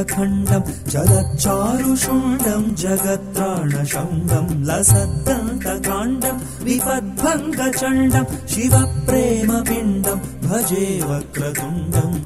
निलद्भृङ्गखण्डम् जगच्चारुषुण्डम् जगत्राणशण्डम् लसद्दन्तकाण्डम् विपद्भङ्गचण्डम् शिवप्रेमपिण्डम् भजे वक्रतुण्डम्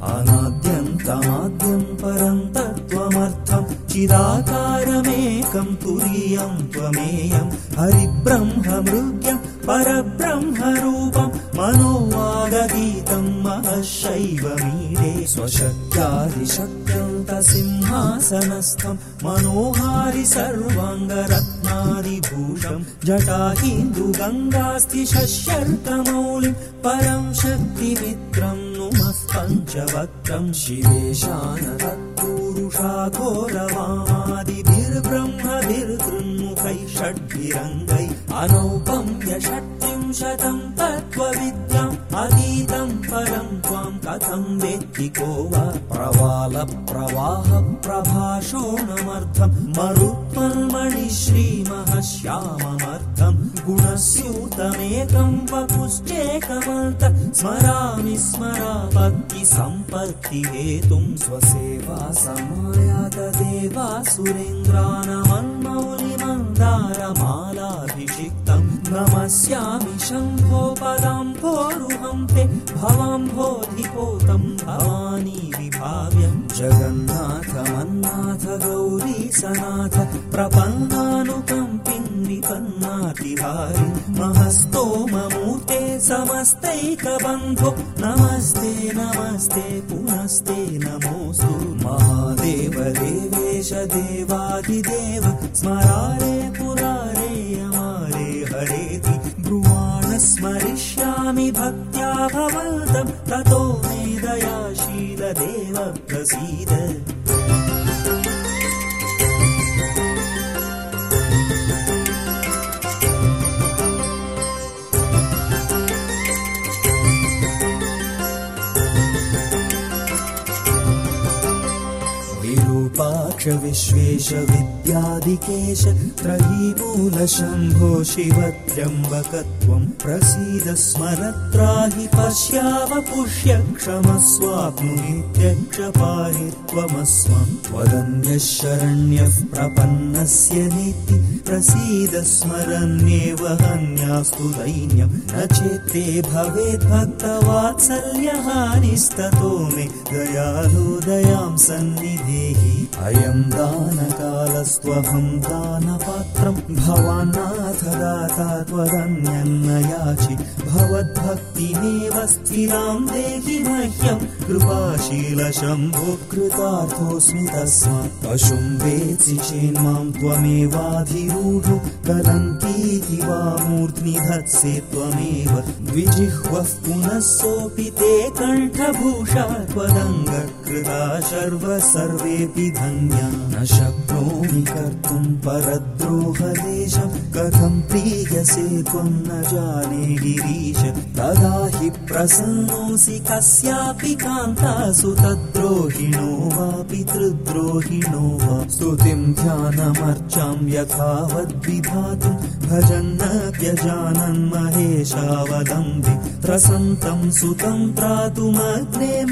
परम् तत्त्वमर्थम् चिदाकारमेकम् तुरीयम् त्वमेयम् हरिब्रह्ममृग्यम् परब्रह्मरूपम् मनोवागगीतम् महशैवमीडे स्वशक्त्यादिशक्त्यन्तसिंहासनस्थम् मनोहारि सर्वाङ्गरत्नादिभूषम् जटाहीन्दु गङ्गास्ति शस्यर्कमौलिम् परम् शक्तिमित्रम् नुमः पञ्चवक्त्रम् शिवेशानदूरुषाघोरवामादिभिर्ब्रह्मभिर्दृन्मुखैः षड्भिरङ्गै अनौपम्यषट्त्रिंशतम् तत्त्वविद्याम् अतीतम् परम् त्वाम् कथम् वेत्ति को वा? प्रवाल प्रवाह प्रभाषोणमर्थम् मरुत्वल्मणि श्रीमः श्याममर्थम् गुणस्यूतमेकम् वपुश्चेकमन्त स्मरामि स्मरापत्ति सम्पत्ति हेतुम् स्वसेवा समायात देवा सुरेन्द्रानमन्मौलिमन्दारमालाभिषिक्तम् नमस्यामि शम्भो पदाम्भोरुहम् ते भवाम्भोधिपोतम् भवानी विभाव्यम् जगन्नाथमन्नाथ गौरी सनाथ प्रपन्नानुकम्पिन् विपन्नातिहारि महस्तोममूर्ते समस्तैकबन्धो। नमस्ते नमस्ते पुनस्ते नमोऽस्तु। महादेव देवेश देवादिदेव स्मरारे भक्त्या भवन्तम् ततो मे दयाशीलदेव प्रसीद विरूपाक्ष विश्वेश विद्यादिकेश त्रयीमूलशम्भो त्र्यम्बकत्वम् प्रसीद स्मरत्राहि पश्याव पुष्य क्षमस्वाप्नुमित्यक्ष पाहि त्वमस्मम् त्वदन्यः शरण्यः प्रपन्नस्य नीति प्रसीद स्मरन्येव हन्यास्तु दैन्यम् न चेत्ते भवेद्भक्तवात्सल्यहानिस्ततो मे दयालु दयां सन्निधेहि अयम् दानकालस्त्वहम् दानपात्रम् भवान्नाथ दाता त्वदन्यन्न याचि भवद्भक्तिमेव स्थिराम् देहि मह्यम् कृपाशील शम्भो कृतार्थोऽस्मि तस्मात् पशुम् वेत्सि चेन्माम् त्वमेवाधिरूढो कलन्तीति वा मूर्ध्नि धत्से त्वमेव द्विजिह्वः पुनः सोऽपि ते कण्ठभूषा त्वदङ्गकृता शर्व सर्वेऽपि धन्या न शक्नोमि कर्तुम् परद्रोहदेशम् कथम् प्रीयसे त्वम् न जाने गिरीश। तदा हि प्रसन्नोऽसि कस्यापि कान्तासु तद्रोहिणो वा पितृद्रोहिणो वा। स्तुतिम् ध्यानमर्चाम् यथावद्विधातुम् भजन्नप्यजानन् महेशावदम्बि। त्रसन्तम् सुतम् त्रातुमग्ने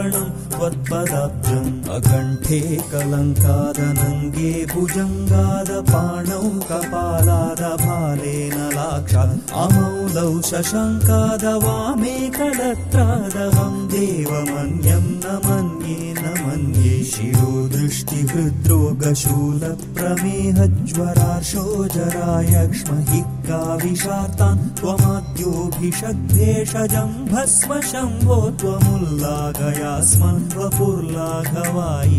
मृखण्डोर्यमप्राणनिर्वापणम् त्वत्पदाब्जम् अकण्ठे कलङ्कादनङ्गे भुजङ्गादपाणौ कपालादभालेन लाक्षात्। अमौलौ शशङ्काद वामे कलत्रादहम् देवमन्यम् मन्ये न मन्ये शिरो दृष्टिहृद्रोगशूल प्रमेह ज्वराशो जरायक्ष्महिक्का विषातान् त्वमाद्योभिषग्भेषजम् भस्म शम्भो त्वमुल्लाघयास्मन् वपुर्लाघवाय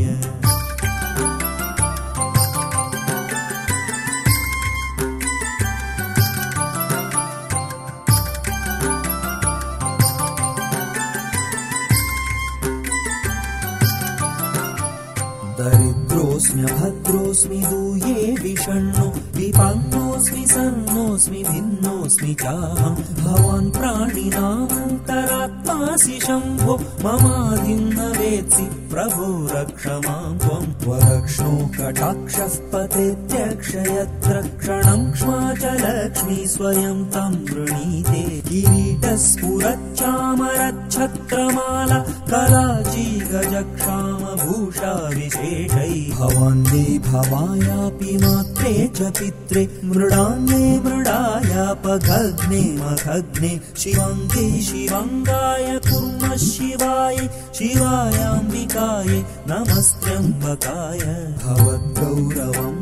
दरिद्रोऽस्म्यभद्रोऽस्मि दूये विषण्णो विपन्नोऽस्मि सोऽस्मि सन्नोऽस्मि भिन्नोऽस्मि चाहम् भवान् प्राणिनामन्तरात्मासि शम्भो ममादिम् न वेत्सि। प्रभो रक्ष माम् त्वम् त्वरक्ष्णो कटाक्षः पतेत्यक्षयत्र क्षणम् क्ष्मा च लक्ष्मी स्वयं तम् वृणीते। किरीटस्फुरच्चामरच्छत्रमाला कलाची गजक्षामभूषा विशेषै भवान् मे भवायापि मात्रे च पित्रे मृडान्ये मृडायापघग्ने मखग्ने शिवाङ्गे शिवाङ्गाय कुर्मः शिवाय शिवायाम्बिकाय नमस्त्यम्बकाय भवद्गौरवम्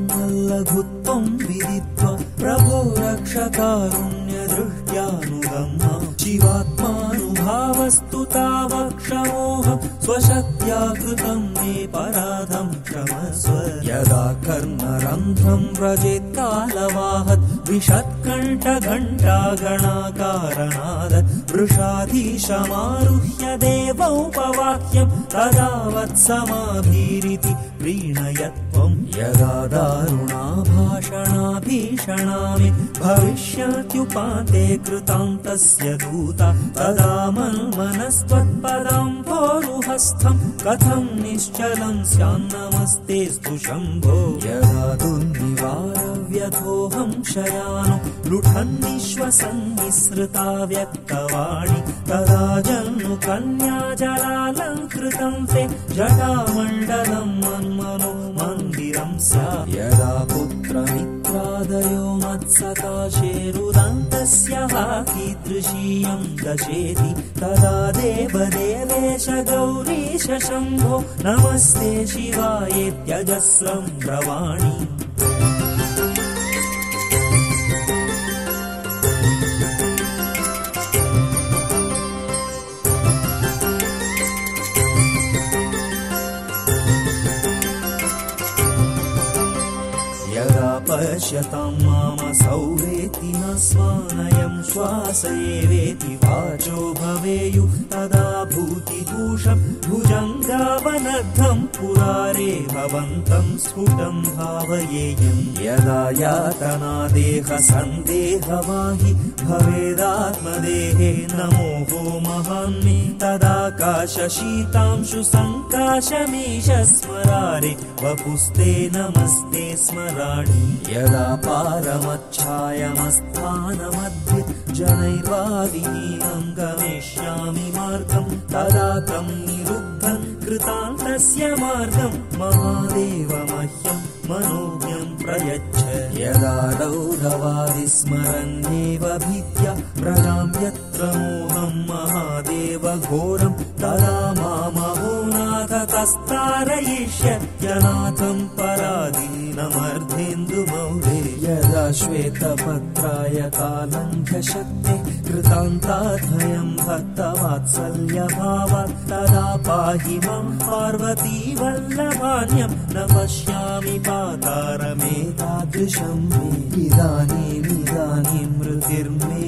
लघुत्वम् विदित्वा प्रभो रक्षकारुण्यदृष्ट्यानुगम्मा शिवात्मानुभावस्तु तावक्षमोह स्वशक्त्या कृतम् मे पराधम् यदा कर्मरन्ध्रम् व्रजेत् कालवाहत् विषत्कण्ठघण्टा गणाकारणाद वृषाधीशमारुह्य देवौपवाक्यम् तदा वत्समाभीरिति प्रीणयत्वम् यदा दारुणा भाषणा भीषणा मे भविष्यत्युपाते कृताम् तस्य दूता तदा मन्मनस्त्वत्पदाम्भोरुहस्थम् कथम् निश्चलम् स्यान्नमस्तेऽस्तु शम्भो। यदा दुर्निवारव्यथोऽहम् शयानो लुठन्निश्वसन्निःसृता व्यक्तवाणि तदा जन्मु कन्या जलालङ्कृतम् ते जटामण्डलम् मन्मनो मन्दिरम् स्यात् यदा पुत्रमित्रादयो मत्सकाशेरुदन्तस्य कीदृशीयम् दशेति तदा देवदेवेश गौरीश शम्भो नमस्ते शिवायेत्यजस्रम् ब्रवाणि वेति न स्वानयम् श्वास एवेति वाचो भवेयुः तदा भूतिभूषम् भुजङ्गावनद्धम् पुरारे भवन्तम् स्फुटम् भावयेयम् यदा यातना देह सन्देहवाहि भवेदात्मदेहे नमोहो महान्मे। तदाकाशशीतांशु सङ्काशमीश स्मरारे वपुस्ते नमस्ते स्मराणि। यदा जनैर्वादिनीनम् गमिष्यामि मार्गम् तदा तम् निरुद्धम् कृतान्तस्य मार्गम् महादेव मह्यम् मनोज्ञम् प्रयच्छ। यदा रौरवादिस्मरन्नेव भीत्या प्रजाम् यत्र मोहम् महादेव घोरम् तदा मामहो नाथ तस्तारयिष्यत्यनाथम् पराधीनमर्धेन्दुमौले यदा श्वेतपत्राय कालङ्घ्य शक्ते कृतान्ताधयम् भक्तवात्सल्यभावात् तदा पाहि माम् पार्वती वल्लभान्यम् न पश्यामि पातारमेतादृशम् मे। इदानीमिदानीं मृतिर्मे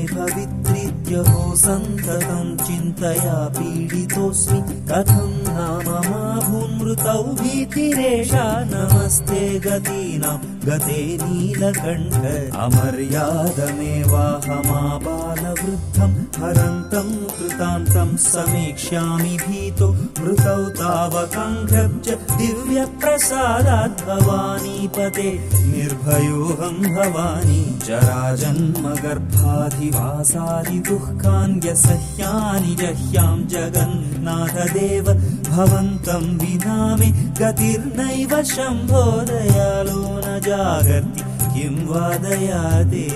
भवित्रित्यहो सन्ततम् चिन्तया पीडितोऽस्मि। कथम् नाम मा भूमृतौ भीतिरेषा नमस्ते गतीनाम् गते नीलकण्ठ। अमर्यादमेवाहमाबालवृद्धम् हरन्तम् कृतान्तम् समीक्ष्यामि भीतो। मृतौ तावकाङ्घ्रब्ज दिव्यप्रसादात् भवानीपते निर्भयोऽहम् भवानी। जराजन्म गर्भाधिवासादि दुःखान्यसह्यानि जह्याम् जगन्नाथदेव भवन्तम् विना मे गतिर्नैव शम्भो दयालो न जागर्ति किं वादयाते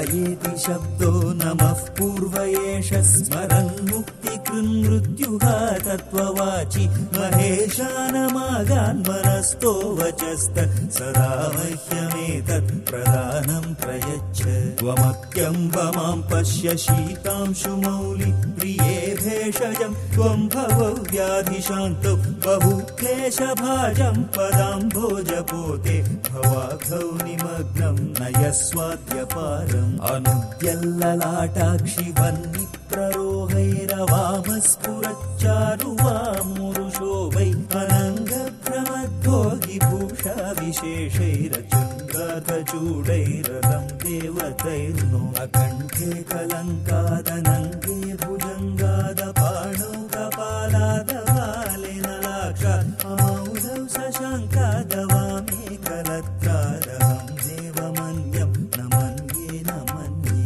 शिवायेति शब्दो नमः पूर्व एष स्मरन् मुक्तिकृन्मृत्युः तत्त्ववाचि महेशानमागान्मनस्तो वचस्त सदा मह्यमेतत् प्रदानम् प्रयच्छ त्वमत्यम्ब माम् पश्य शीतांशुमौलि प्रिये भेषजम् त्वम् भव व्याधिशान्तौ बहु क्लेशभाजम् पदाम्भोजपोते भवाघौ निमग्नम् नयस्वाद्यपारम् अनुद्यल्ललाटाक्षि वह्नि प्ररोहैरवामस्फुरच्चारुवामुरुषो वै अनङ्गभ्रमद्भोगिभूषा विशेषैरचन्द्रचूडैरदम् देवतैर्नो अकण्ठे कलङ्कादनङ्गे भुजङ्गादपाणौ अमौधौ सशङ्कादवामे कलत्रादहम् देवमन्यम् न मन्ये न मन्ये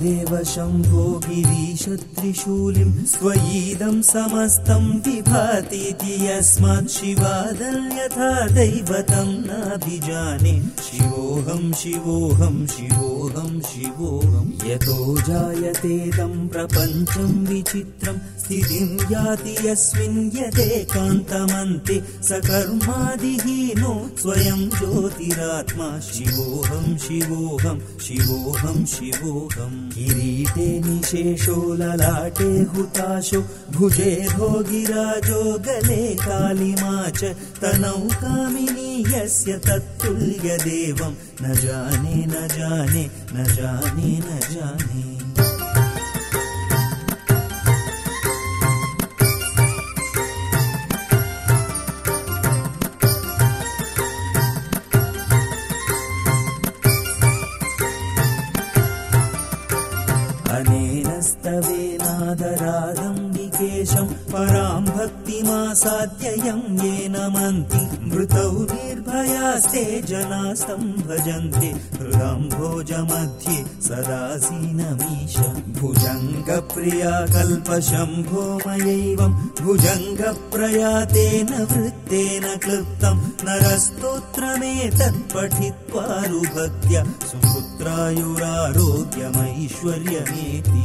महादेव शम्भो गिरीश त्रिशूलिम् स्वयीदम् समस्तम् विभातीति यस्मात् शिवादल्यथा दैवतम् नाभिजाने। शिवोऽहम् शिवोऽहम् शिवोऽहम् शिवोऽहम् यतो जायतेदम् प्रपञ्चम् विचित्रम् स्थितिम् याति यस्मिन् यदेकान्तमन्ते। स कर्मादिहीनो स्वयम् ज्योतिरात्मा। शिवोऽहम् शिवोऽहम् शिवोऽहम् शिवोऽहम् किरीटे निशेषो ललाटे हुताशो भुजे भोगिराजो गले कालिमा च तनौ कामिनी यस्य तत्तुल्यदेवम् न जाने न जाने न जाने न जाने भक्तिमासाद्ययम् येन मन्ति। मृतौ निर्भयास्ते जनास्तम् भजन्ते हृदाम् भोजमध्ये सदासीनमीश। भुजङ्गप्रिया कल्पशम्भोमयैवम् भुजङ्गप्रयातेन वृत्तेन क्लृप्तम् नरस्तोत्रमेतत् पठित्वारुभक्त्या सुपुत्रायुरारोग्यमैश्वर्यमेति